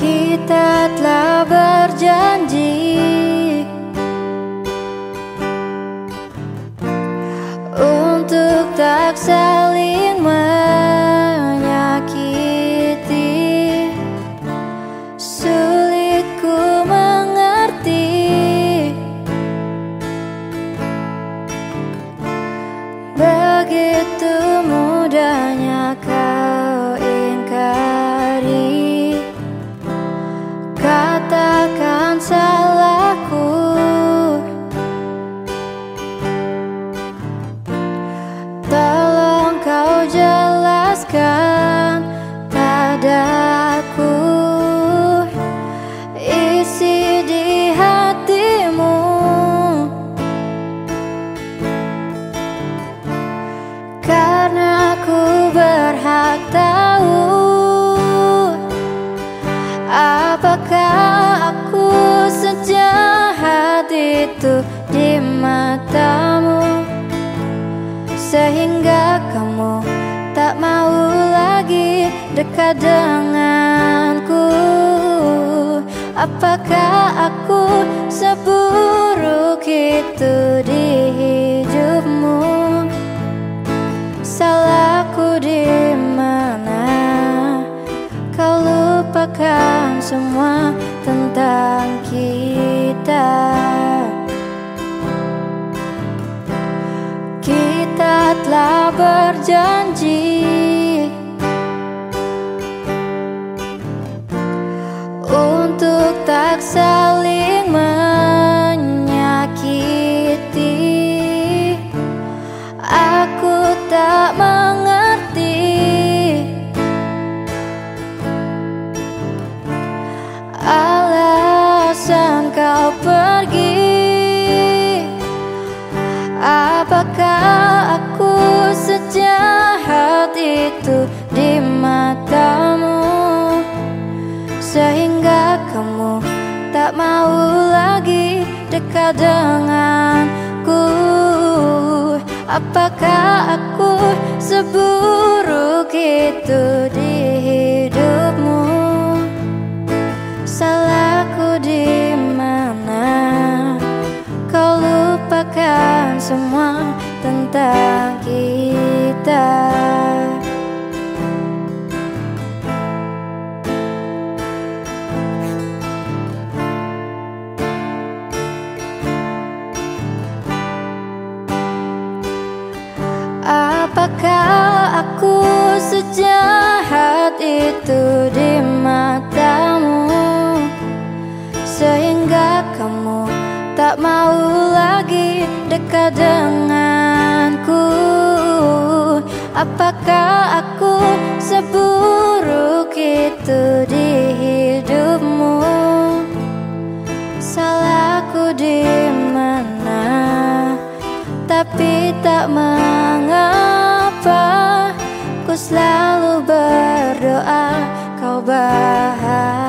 Kita telah berjanji. Untuk tak saling tahu Apakah aku sejahat itu di matamu? Sehingga kamu tak mau lagi dekat denganku. Apakah aku seburuk semua tentang kita. Kita telah berjanji pergi. Apakah aku sejahat itu di matamu? Sehingga kamu tak mau lagi dekat denganku. Apakah aku seburuk itu di semua tentang kita. Apakah aku sejahat itu di matamu? Sehingga kamu tak mau lagi denganku. Apakah aku seburuk itu di hidupmu? Salahku di mana? Tapi tak mengapa Ku selalu berdoa kau bahagia